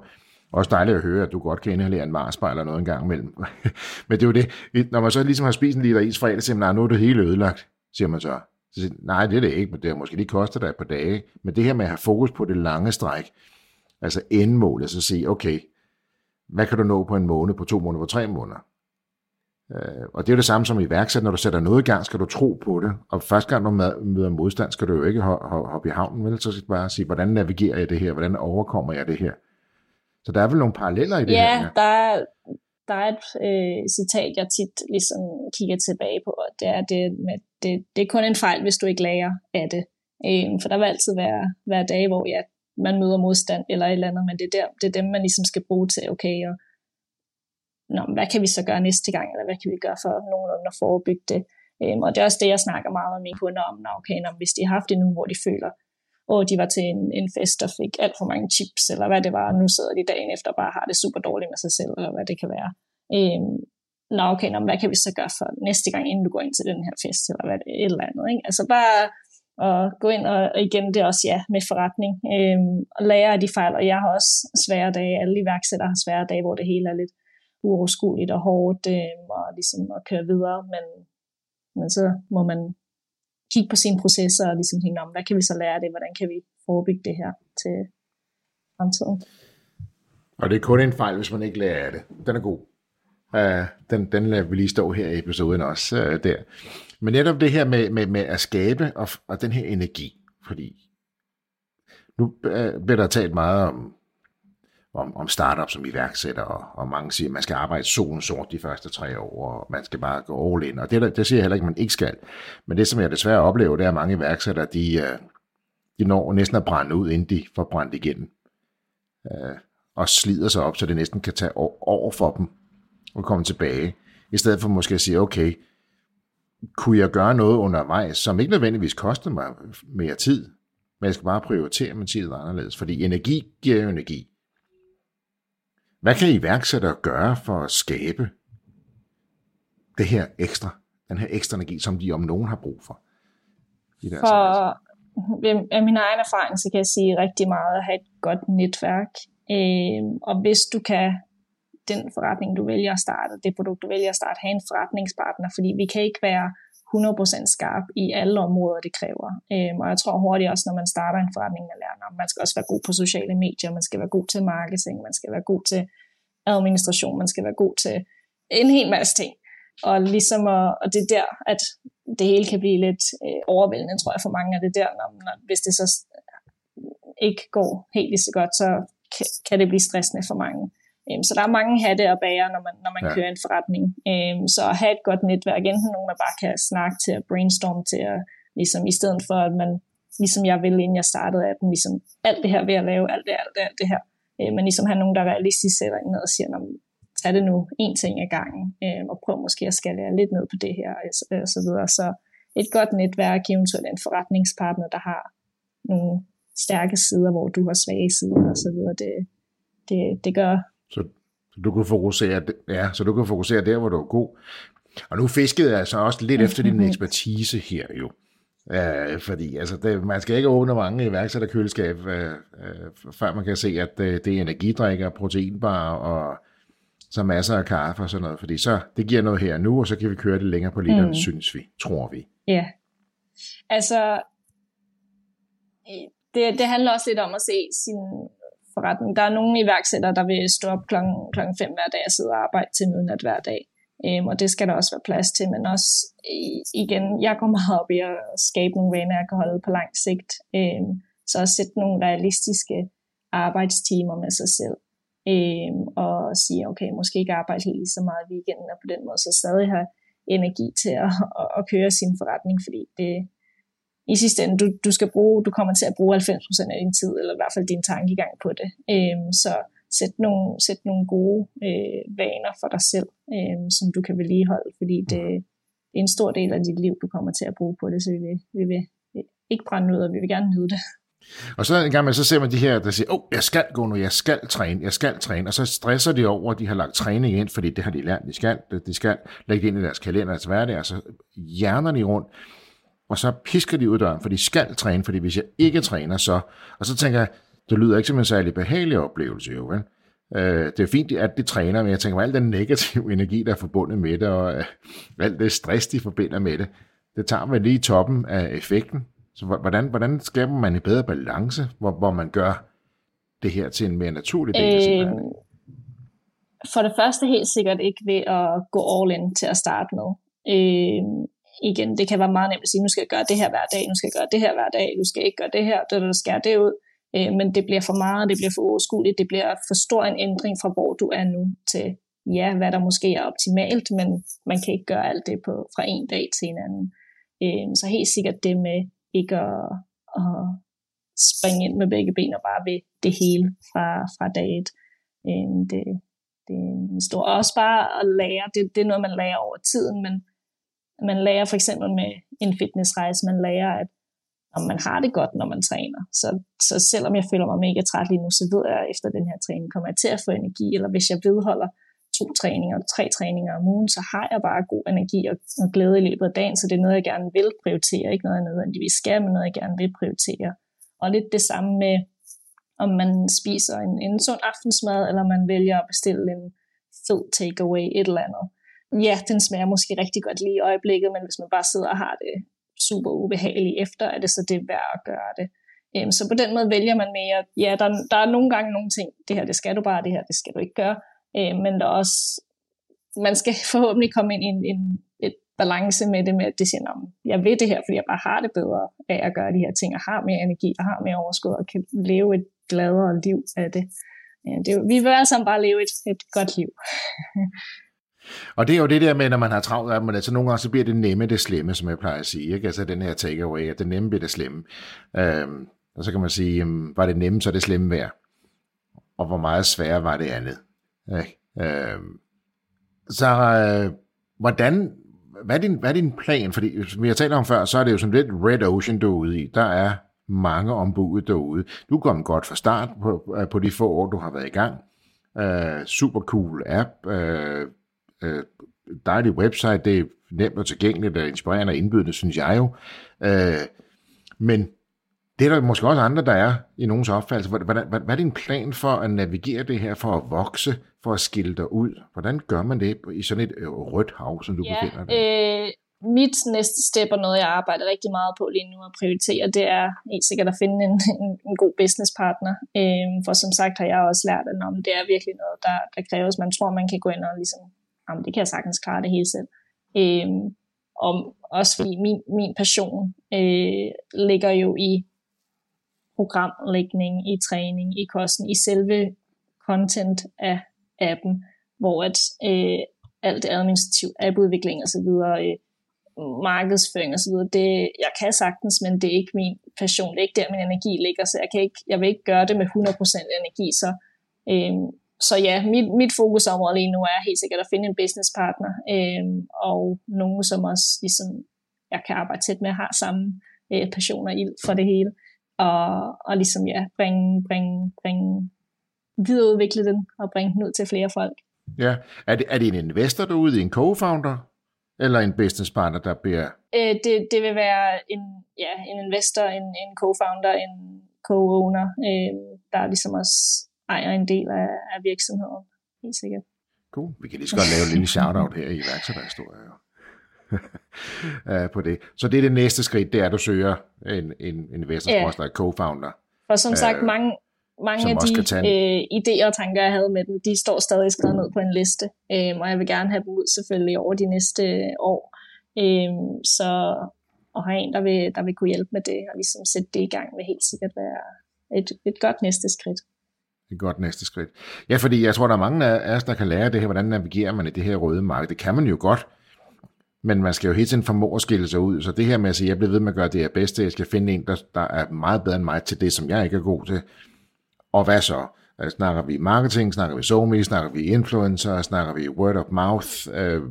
Også dejligt at høre, at du godt kan inhalere en marsbar eller noget en gang imellem. Men det er jo det, når man så ligesom har spist en liter is fredag, siger man, nu er det hele ødelagt, siger man så. Så siger, nej, det er det ikke, men det har måske lige kostet dig et par dage. Men det her med at have fokus på det lange stræk, altså endmålet, så sige, okay, hvad kan du nå på en måned, på to måneder, på tre måneder? Øh, og det er det samme som iværksætter. Når du sætter noget i gang, skal du tro på det. Og første gang du møder modstand, skal du jo ikke hoppe i havnen, vel? Så skal du bare sige, hvordan navigerer jeg det her? Hvordan overkommer jeg det her? Så der er vel nogle paralleller i det ja, her? Ja, der er, der er et øh, citat, jeg tit ligesom kigger tilbage på, og det er, det, med, det, det er kun en fejl, hvis du ikke lærer af det. Øh, for der vil altid være, være dage, hvor ja, man møder modstand eller et eller andet, men det er, der, det er dem, man ligesom skal bruge til, okay, og Nå, hvad kan vi så gøre næste gang, eller hvad kan vi gøre for nogenlunde at forebygge det? Øhm, og det er også det, jeg snakker meget med mine kunder om, når, okay, når, hvis de har haft det nu, hvor de føler, og de var til en, en fest og fik alt for mange chips, eller hvad det var, og nu sidder de dagen efter og bare har det super dårligt med sig selv, eller hvad det kan være. Øhm, nå, okay, nå, hvad kan vi så gøre for næste gang, inden du går ind til den her fest, eller hvad det et eller andet. Ikke? Altså bare at gå ind, og, og igen, det er også ja, med forretning, øhm, og lære af de fejl, og jeg har også svære dage, alle iværksættere har svære dage, hvor det hele er lidt uoverskueligt og hårdt, øh, og ligesom at køre videre, men, men så må man kigge på sine processer og ligesom tænke om, hvad kan vi så lære af det, hvordan kan vi forebygge det her til fremtiden. Og det er kun en fejl, hvis man ikke lærer af det. Den er god. Uh, den, den lader vi lige stå her i episoden også uh, der. Men netop det her med, med, med at skabe og, og den her energi, fordi nu uh, bliver der talt meget om om, om startup som iværksætter, og, og mange siger, at man skal arbejde solen sort de første tre år, og man skal bare gå all in, og det, det siger jeg heller ikke, at man ikke skal. Men det, som jeg desværre oplever, det er, at mange iværksættere, de, øh, de når næsten at brænde ud, inden de får brændt igennem. Øh, og slider sig op, så det næsten kan tage over for dem og komme tilbage. I stedet for måske at sige, okay, kunne jeg gøre noget undervejs, som ikke nødvendigvis koster mig mere tid, men jeg skal bare prioritere min tid anderledes, fordi energi giver jo energi. Hvad kan iværksættere gøre for at skabe det her ekstra, den her ekstra energi, som de om nogen har brug for? I deres for af min egen erfaring, så kan jeg sige rigtig meget at have et godt netværk. Øh, og hvis du kan, den forretning, du vælger at starte, det produkt, du vælger at starte, have en forretningspartner, fordi vi kan ikke være 100% skarp i alle områder, det kræver. Øhm, og jeg tror hurtigt også, når man starter en forretning, man lærer, at man skal også være god på sociale medier, man skal være god til marketing, man skal være god til administration, man skal være god til en hel masse ting. Og ligesom at, og det er der, at det hele kan blive lidt øh, overvældende, tror jeg, for mange af det der, når, når, hvis det så ikke går helt lige så godt, så kan, kan det blive stressende for mange. Um, så der er mange hatte at bære, når man, når man ja. kører en forretning. Um, så at have et godt netværk, enten nogen, man bare kan snakke til at brainstorm til, at, ligesom i stedet for, at man, ligesom jeg ville, inden jeg startede, at den, ligesom alt det her ved at lave, alt det, alt det, alt det her, uh, men ligesom have nogen, der realistisk sætter ind og siger, tag det nu en ting ad gangen, uh, og prøv måske at skalere lidt ned på det her, og, og så videre. Så et godt netværk, eventuelt en forretningspartner, der har nogle stærke sider, hvor du har svage sider og så videre, det, det, det gør så, så du kan fokusere, ja, så du kan fokusere der, hvor du er god. Og nu fiskede jeg altså også lidt efter din ekspertise her jo. Uh, fordi altså, det, man skal ikke åbne mange iværksætterkøleskab, uh, uh, før man kan se, at uh, det er energidrikker, proteinbar og så masser af kaffe og sådan noget. Fordi så, det giver noget her nu, og så kan vi køre det længere på literen, mm. synes vi, tror vi. Ja, altså det, det handler også lidt om at se sin forretning. Der er nogle iværksættere, der vil stå op klokken, klokken 5 hver dag og sidde og arbejde til midnat hver dag. Øhm, og det skal der også være plads til, men også igen, jeg går meget op i at skabe nogle vaner, jeg kan holde på lang sigt. Øhm, så at sætte nogle realistiske arbejdstimer med sig selv. Øhm, og sige, okay, måske ikke arbejde helt lige så meget i weekenden, og på den måde så stadig have energi til at, at, at køre sin forretning, fordi det, i sidste ende, du, du, skal bruge, du kommer til at bruge 90% af din tid, eller i hvert fald din tankegang på det. Øhm, så sæt nogle, sæt nogle gode øh, vaner for dig selv, øh, som du kan vedligeholde, fordi det, det er en stor del af dit liv, du kommer til at bruge på det, så vi vil, vi vil ikke brænde ud, og vi vil gerne nyde det. Og så en gang med, så ser man de her, der siger, åh, oh, jeg skal gå nu, jeg skal træne, jeg skal træne, og så stresser de over, at de har lagt træning ind, fordi det har de lært, de skal, de skal lægge det ind i deres kalender til hverdag, og så hjerner de rundt og så pisker de ud døren, for de skal træne, fordi hvis jeg ikke træner, så... Og så tænker jeg, det lyder ikke som en særlig behagelig oplevelse, jo, vel? Øh, det er fint, at de træner, men jeg tænker, al den negative energi, der er forbundet med det, og øh, alt det stress, de forbinder med det, det tager vel lige toppen af effekten. Så hvordan, hvordan skaber man en bedre balance, hvor, hvor man gør det her til en mere naturlig del af sin øh, For det første helt sikkert ikke ved at gå all in til at starte med. Øh, igen, det kan være meget nemt at sige, nu skal jeg gøre det her hver dag, nu skal jeg gøre det her hver dag, nu skal jeg ikke gøre det her, der, der skære det ud. Øh, men det bliver for meget, det bliver for overskueligt, det bliver for stor en ændring fra hvor du er nu til, ja, hvad der måske er optimalt, men man kan ikke gøre alt det på, fra en dag til en anden. Øh, så helt sikkert det med ikke at, at springe ind med begge ben og bare ved det hele fra, fra dag et. Øh, det, det er stor. Også bare at lære, det, det er noget, man lærer over tiden, men man lærer for eksempel med en fitnessrejse, man lærer, at om man har det godt, når man træner. Så, så selvom jeg føler mig mega træt lige nu, så ved jeg, at efter den her træning kommer jeg til at få energi, eller hvis jeg vedholder to træninger, tre træninger om ugen, så har jeg bare god energi og, og glæde i løbet af dagen, så det er noget, jeg gerne vil prioritere, ikke noget, jeg nødvendigvis skal, men noget, jeg gerne vil prioritere. Og lidt det samme med, om man spiser en, en sund aftensmad, eller man vælger at bestille en fed takeaway, et eller andet. Ja, den smager måske rigtig godt lige i øjeblikket, men hvis man bare sidder og har det super ubehageligt efter, er det så det værd at gøre det. Øhm, så på den måde vælger man mere, ja, der, der er nogle gange nogle ting, det her det skal du bare, det her det skal du ikke gøre, øhm, men der er også, man skal forhåbentlig komme ind i en, en et balance med det, med at det siger, jeg ved det her, fordi jeg bare har det bedre af at gøre de her ting, og har mere energi, og har mere overskud, og kan leve et gladere liv af det. Ja, det vi vil alle sammen bare leve et, et godt liv. Og det er jo det der med, når man har travlt af men altså nogle gange så bliver det nemme det slemme, som jeg plejer at sige. Ikke? Altså den her takeaway, at det nemme bliver det slemme. Øhm, og så kan man sige, jamen, var det nemme, så er det slemme værd. Og hvor meget sværere var det andet. Ikke? Øhm, så øh, hvordan, hvad er, din, hvad er din plan? Fordi som vi talte om før, så er det jo sådan lidt red ocean derude i. Der er mange ombud derude. Du kom godt fra start på, øh, på de få år, du har været i gang. Øh, super cool app. Øh, øh, dejlig website, det er nemt og tilgængeligt og inspirerende og indbydende, synes jeg jo. Øh, men det er der måske også andre, der er i nogens opfattelse. Hvad, hvad, hvad, er din plan for at navigere det her, for at vokse, for at skille dig ud? Hvordan gør man det i sådan et øh, rødt hav, som du ja, befinder dig øh, Mit næste step og noget, jeg arbejder rigtig meget på lige nu at prioritere, det er helt sikkert at finde en, en, en god businesspartner. Øh, for som sagt har jeg også lært, at om det er virkelig noget, der, der kræves. Man tror, man kan gå ind og ligesom jamen, det kan jeg sagtens klare det hele selv. Øh, og også fordi min, min passion øh, ligger jo i programlægning, i træning, i kosten, i selve content af appen, hvor at øh, alt det administrativ appudvikling og så videre, øh, markedsføring og så videre, det, jeg kan sagtens, men det er ikke min passion, det er ikke der, min energi ligger, så jeg, kan ikke, jeg vil ikke gøre det med 100% energi, så øh, så ja, mit, mit fokusområde lige nu er helt sikkert at finde en businesspartner, øh, og nogen, som også ligesom, jeg kan arbejde tæt med, har samme øh, passion og ild for det hele, og, og ligesom ja, bringe, bringe, bringe videreudvikle den og bringe den ud til flere folk. Ja, er det, er det en investor derude, en co-founder, eller en businesspartner, der bliver... Øh, det, det vil være en, ja, en investor, en, en co-founder, en co-owner, øh, der ligesom også ejer en del af, af virksomheden, helt sikkert. Cool. Vi kan lige så godt lave en lille shout-out her i iværksætterhistorie. uh, på det. Så det er det næste skridt, det er, at du søger en, en investor, yeah. co-founder. For som sagt, uh, mange, mange af de øh, idéer og tanker, jeg havde med dem, de står stadig skrevet ned på en liste, øh, og jeg vil gerne have dem ud selvfølgelig over de næste år. Øh, så at have en, der vil, der vil kunne hjælpe med det, og ligesom sætte det i gang, vil helt sikkert være et, et godt næste skridt et godt næste skridt. Ja, fordi jeg tror, der er mange af os, der kan lære det her, hvordan navigerer man i det her røde marked. Det kan man jo godt, men man skal jo hele tiden formå at skille sig ud. Så det her med at sige, jeg bliver ved med at gøre det her bedste, jeg skal finde en, der, der er meget bedre end mig til det, som jeg ikke er god til. Og hvad så? Altså, snakker vi marketing, snakker vi SoMe, snakker vi influencer, snakker vi word of mouth? Øh,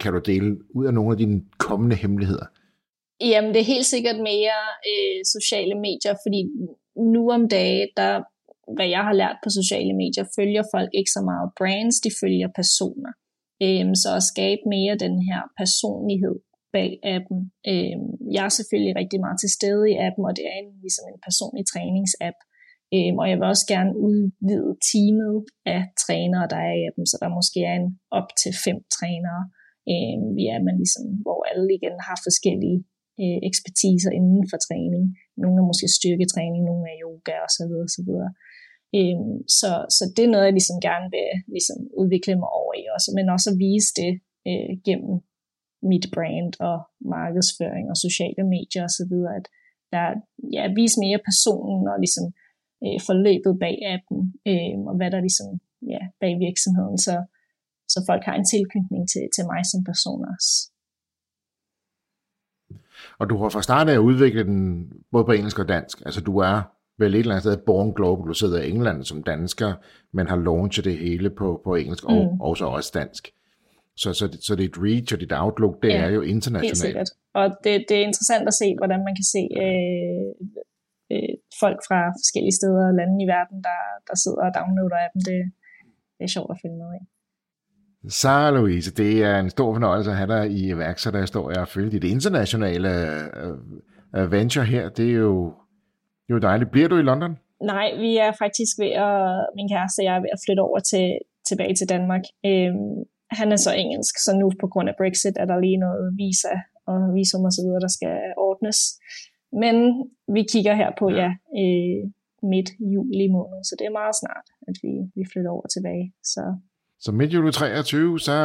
kan du dele ud af nogle af dine kommende hemmeligheder? Jamen, det er helt sikkert mere øh, sociale medier, fordi nu om dagen, der hvad jeg har lært på sociale medier, følger folk ikke så meget brands, de følger personer. Øhm, så at skabe mere den her personlighed bag appen. Øhm, jeg er selvfølgelig rigtig meget til stede i appen, og det er en, ligesom en personlig træningsapp. Øhm, og jeg vil også gerne udvide teamet af trænere, der er i appen, så der måske er en op til fem trænere, øhm, ja, man ligesom, hvor alle igen har forskellige øh, ekspertiser inden for træning. Nogle er måske styrketræning, nogle er yoga osv. osv. Øhm, så, så det er noget, jeg ligesom gerne vil ligesom udvikle mig over i også, men også at vise det øh, gennem mit brand og markedsføring og sociale medier osv., at der ja, vise mere personen og ligesom øh, forløbet bag appen, øh, og hvad der ligesom ja, bag virksomheden, så, så folk har en tilknytning til, til mig som person også. Og du har fra start af udviklet den både på engelsk og dansk. Altså du er vel et eller andet sted born global, du sidder i England som dansker, men har launchet det hele på, på engelsk og, mm. og så også dansk. Så, så, så dit reach og dit outlook, det ja, er jo internationalt. Helt Og det, det er interessant at se, hvordan man kan se øh, øh, folk fra forskellige steder og lande i verden, der, der sidder og downloader appen. Det, det er sjovt at følge med i. Sara Louise, det er en stor fornøjelse at have dig i iværksætterhistorie og følge dit internationale uh, venture her. Det er jo, det jo dejligt. Bliver du i London? Nej, vi er faktisk ved at, min kæreste og jeg er ved at flytte over til, tilbage til Danmark. Øhm, han er så engelsk, så nu på grund af Brexit er der lige noget visa og visum og så videre, der skal ordnes. Men vi kigger her på, ja, øh, midt juli måned, så det er meget snart, at vi, vi flytter over tilbage. Så, så midt juli 23, så,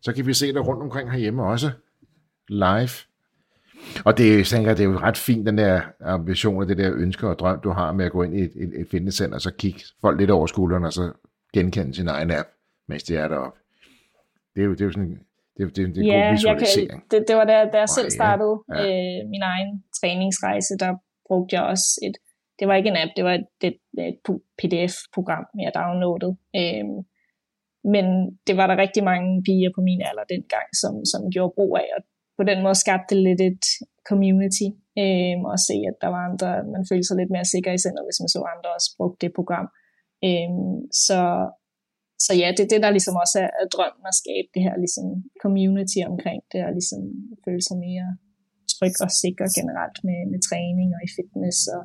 så kan vi se dig rundt omkring herhjemme også, live. Og det, jeg tænker, det er jo ret fint, den der ambition og det der ønske og drøm, du har med at gå ind i et, et, et fitnesscenter, og så kigge folk lidt over skulderen, og så genkende sin egen app, mens de er deroppe. Det er jo, det er jo sådan det, det, det er ja, god visualisering. Jeg kan, det, det var da, da jeg selv startede ja. øh, min egen træningsrejse, der brugte jeg også et, det var ikke en app, det var et, et, et pdf-program, jeg downloadede. Øh, men det var der rigtig mange piger på min alder dengang, som, som gjorde brug af, og på den måde skabte det lidt et community, øh, og se, at der var andre, man følte sig lidt mere sikker i sindet, hvis man så andre også brugte det program. Øh, så så ja, det er det, der ligesom også er, er drømmen at skabe det her ligesom community omkring det, og ligesom føle sig mere tryg og sikker generelt med, med træning og i fitness, og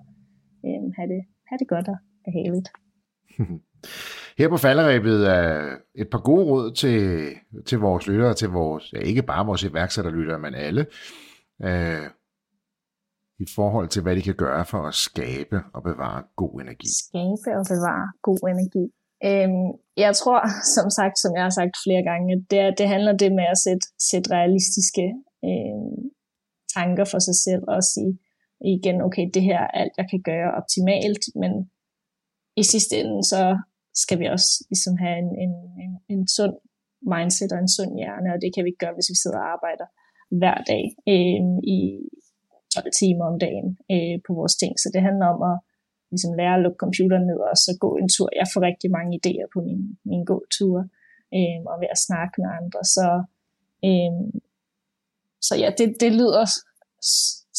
øhm, have, det, have det godt og behageligt. Her på falderæbet er et par gode råd til, til vores lyttere, til vores, ja, ikke bare vores iværksætterlyttere, men alle, øh, i forhold til, hvad de kan gøre for at skabe og bevare god energi. Skabe og bevare god energi. Øhm, jeg tror, som sagt, som jeg har sagt flere gange, det, det handler det med at sætte, sætte realistiske øhm, tanker for sig selv og sige igen, okay, det her er alt, jeg kan gøre optimalt, men i sidste ende, så skal vi også ligesom have en, en, en, en sund mindset og en sund hjerne, og det kan vi ikke gøre, hvis vi sidder og arbejder hver dag øh, i 12 timer om dagen øh, på vores ting. Så det handler om at ligesom lære at lukke computeren ned og så gå en tur. Jeg får rigtig mange idéer på min, min gåture, øh, og ved at snakke med andre. Så, øh, så ja, det, det lyder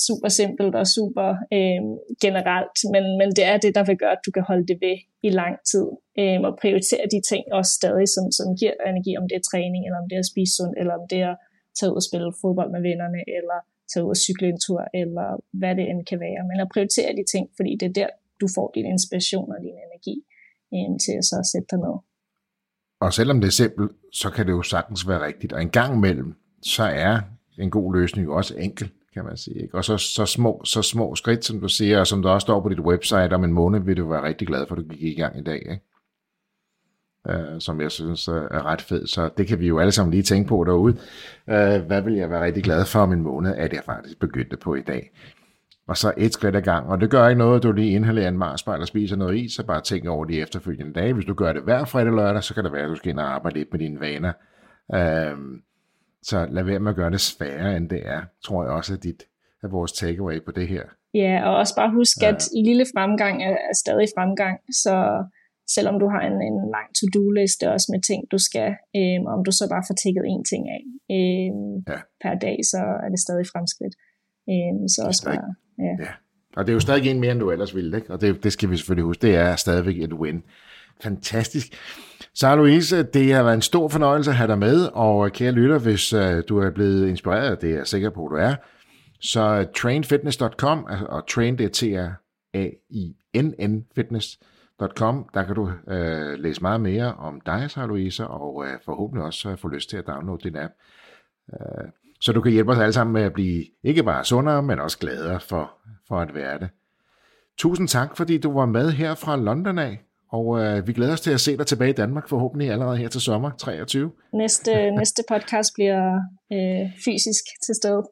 super simpelt og super øh, generelt, men, men det er det, der vil gøre, at du kan holde det ved i lang tid øh, og prioritere de ting også stadig, som, som giver energi, om det er træning, eller om det er at spise sundt, eller om det er at tage ud og spille fodbold med vennerne, eller tage ud og cykle en tur, eller hvad det end kan være. Men at prioritere de ting, fordi det er der, du får din inspiration og din energi øh, til at så sætte dig ned. Og selvom det er simpelt, så kan det jo sagtens være rigtigt. Og en gang imellem, så er en god løsning jo også enkel, kan man sige. Ikke? Og så, så, små, så små skridt, som du siger, og som der også står på dit website, om en måned vil du være rigtig glad for, at du gik i gang i dag. Ikke? Uh, som jeg synes er ret fed. Så det kan vi jo alle sammen lige tænke på derude. Uh, hvad vil jeg være rigtig glad for om en måned, at jeg faktisk begyndte på i dag og så et skridt ad gang. Og det gør ikke noget, at du lige inhalerer en marsbejl eller spiser noget is, så bare tænk over de efterfølgende dage. Hvis du gør det hver fredag lørdag, så kan det være, at du skal ind og arbejde lidt med dine vaner. Øhm, så lad være med at gøre det sværere, end det er, tror jeg også, at dit er vores takeaway på det her. Ja, og også bare husk, at ja. lille fremgang er, er stadig fremgang, så selvom du har en, en lang to-do-liste også med ting, du skal, øhm, om du så bare får tækket én ting af øhm, ja. per dag, så er det stadig fremskridt. Øhm, så også bare Ja. ja. Og det er jo stadig en mere, end du ellers ville, ikke? og det, det skal vi selvfølgelig huske. Det er stadigvæk et win. Fantastisk. Så Louise, det har været en stor fornøjelse at have dig med, og øh, kære lytter, hvis øh, du er blevet inspireret, det er jeg sikker på, at du er, så øh, trainfitness.com, altså, og train det er T-A-I-N-N fitness.com, der kan du øh, læse meget mere om dig, Sarah Louise, og øh, forhåbentlig også få lyst til at downloade din app. Så du kan hjælpe os alle sammen med at blive ikke bare sundere, men også gladere for, for at være det. Tusind tak, fordi du var med her fra London af. Og øh, vi glæder os til at se dig tilbage i Danmark, forhåbentlig allerede her til sommer 23. Næste, næste podcast bliver øh, fysisk til sted.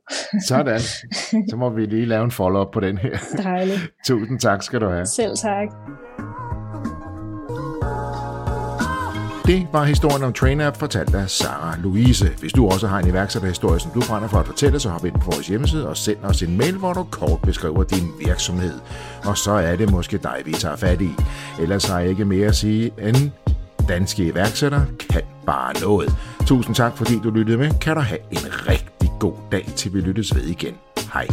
Sådan. Så må vi lige lave en follow-up på den her. Dejligt. Tusind tak skal du have. Selv tak. Det var historien om TrainApp fortalt af Sara Louise. Hvis du også har en iværksætterhistorie, som du brænder for at fortælle, så hop ind på vores hjemmeside og send os en mail, hvor du kort beskriver din virksomhed. Og så er det måske dig, vi tager fat i. Ellers har jeg ikke mere at sige end danske iværksættere kan bare noget. Tusind tak, fordi du lyttede med. Kan du have en rigtig god dag, til vi lyttes ved igen. Hej.